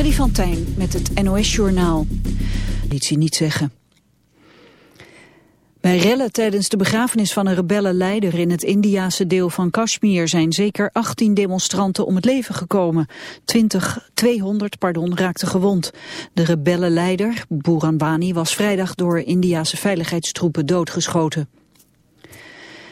Freddy van Tijn met het NOS-journaal. Liet hij niet zeggen. Bij rellen tijdens de begrafenis van een rebellenleider in het Indiase deel van Kashmir zijn zeker 18 demonstranten om het leven gekomen. 20, 200 pardon, raakten gewond. De rebellenleider, Buran Wani, was vrijdag door Indiase veiligheidstroepen doodgeschoten.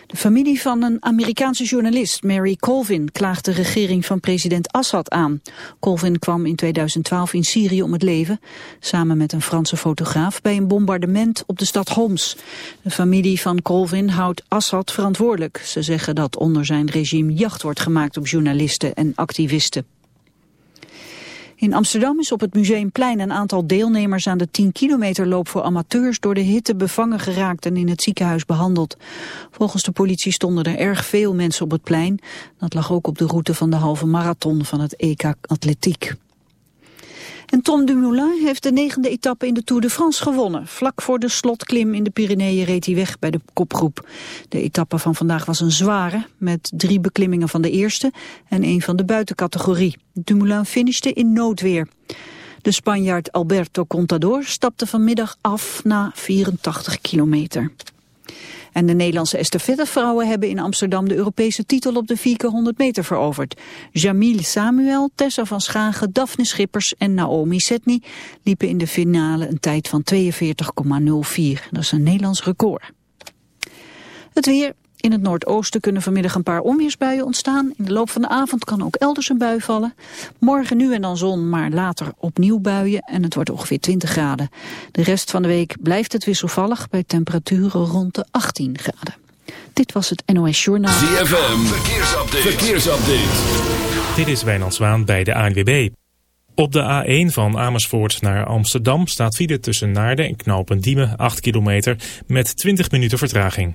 De familie van een Amerikaanse journalist, Mary Colvin, klaagt de regering van president Assad aan. Colvin kwam in 2012 in Syrië om het leven, samen met een Franse fotograaf, bij een bombardement op de stad Homs. De familie van Colvin houdt Assad verantwoordelijk. Ze zeggen dat onder zijn regime jacht wordt gemaakt op journalisten en activisten. In Amsterdam is op het Museumplein een aantal deelnemers aan de 10 kilometer loop voor amateurs door de hitte bevangen geraakt en in het ziekenhuis behandeld. Volgens de politie stonden er erg veel mensen op het plein. Dat lag ook op de route van de halve marathon van het EK Atletiek. En Tom Dumoulin heeft de negende etappe in de Tour de France gewonnen. Vlak voor de slotklim in de Pyreneeën reed hij weg bij de kopgroep. De etappe van vandaag was een zware, met drie beklimmingen van de eerste en één van de buitencategorie. Dumoulin finishte in noodweer. De Spanjaard Alberto Contador stapte vanmiddag af na 84 kilometer. En de Nederlandse estafettevrouwen hebben in Amsterdam de Europese titel op de 400 meter veroverd. Jamil Samuel, Tessa van Schagen, Daphne Schippers en Naomi Setny liepen in de finale een tijd van 42,04. Dat is een Nederlands record. Het weer, in het noordoosten kunnen vanmiddag een paar onweersbuien ontstaan. In de loop van de avond kan ook elders een bui vallen. Morgen nu en dan zon, maar later opnieuw buien en het wordt ongeveer 20 graden. De rest van de week blijft het wisselvallig bij temperaturen rond de 18 graden. Dit was het NOS Journaal. ZFM, verkeersupdate. verkeersupdate. Dit is Wijnand Zwaan bij de ANWB. Op de A1 van Amersfoort naar Amsterdam staat file tussen Naarden en Knopendiemen 8 kilometer met 20 minuten vertraging.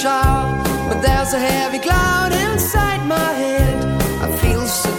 shower, but there's a heavy cloud inside my head.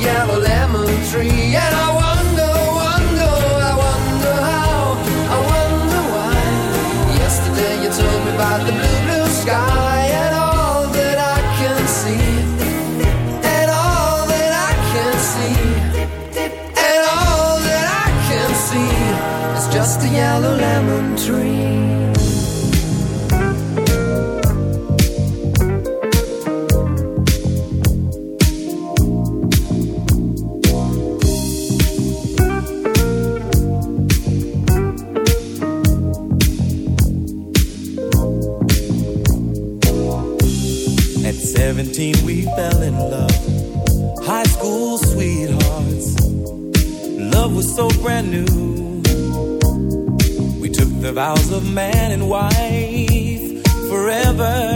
yellow lemon tree. And I vows of man and wife forever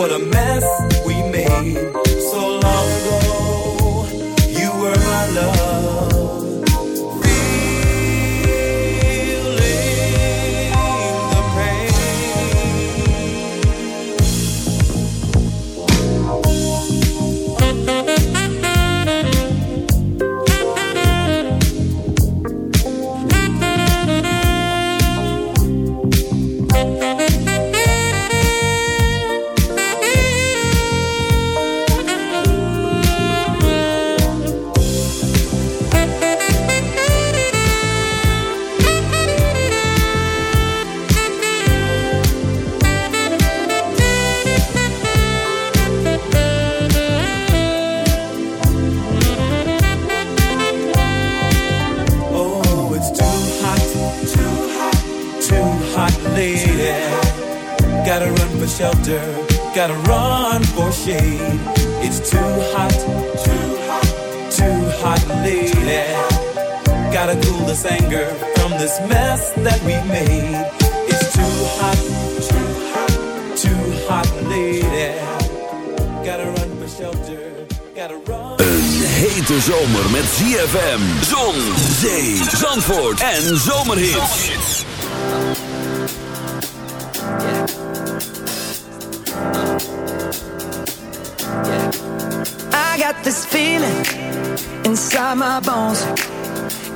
What a mess we made this anger from this mess that we made. It's too hot, too hot, too hot, lady. Gotta run for shelter, gotta run. Een hete zomer met ZFM, zon, zee, zandvoort en zomerhits. I got this feeling inside my bones.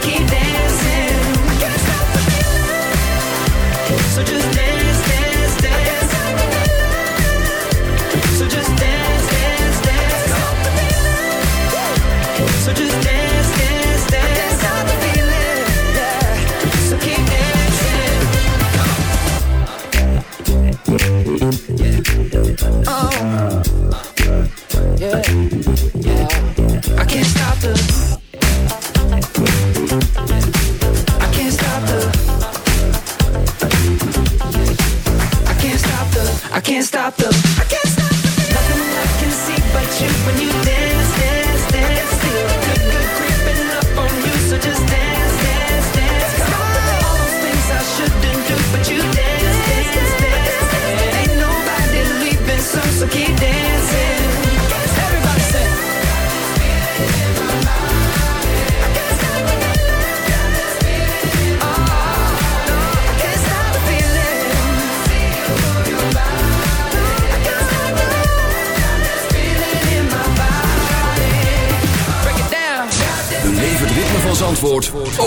keep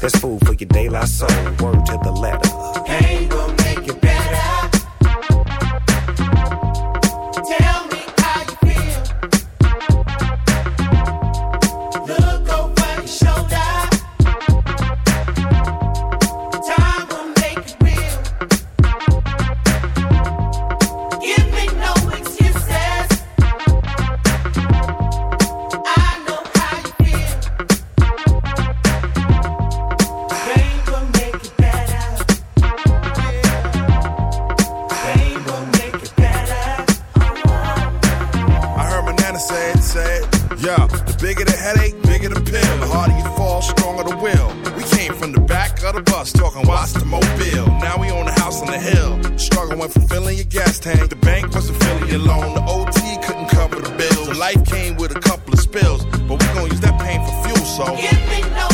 That's food for your daylight soul. talking watch the mobile. Now we own a house on the hill. Struggling from filling your gas tank. The bank wasn't filling your loan. The OT couldn't cover the bills. Life came with a couple of spills. But we gon' use that pain for fuel, so. Give me no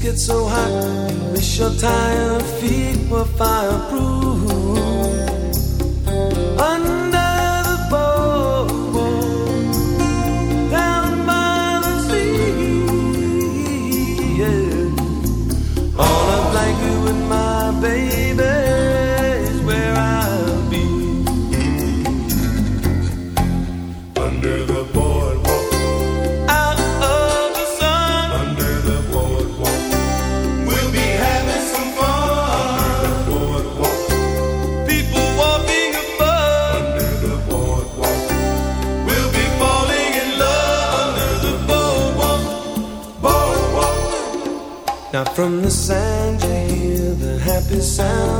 gets so hot. Wish your tired feet were fireproof. sound.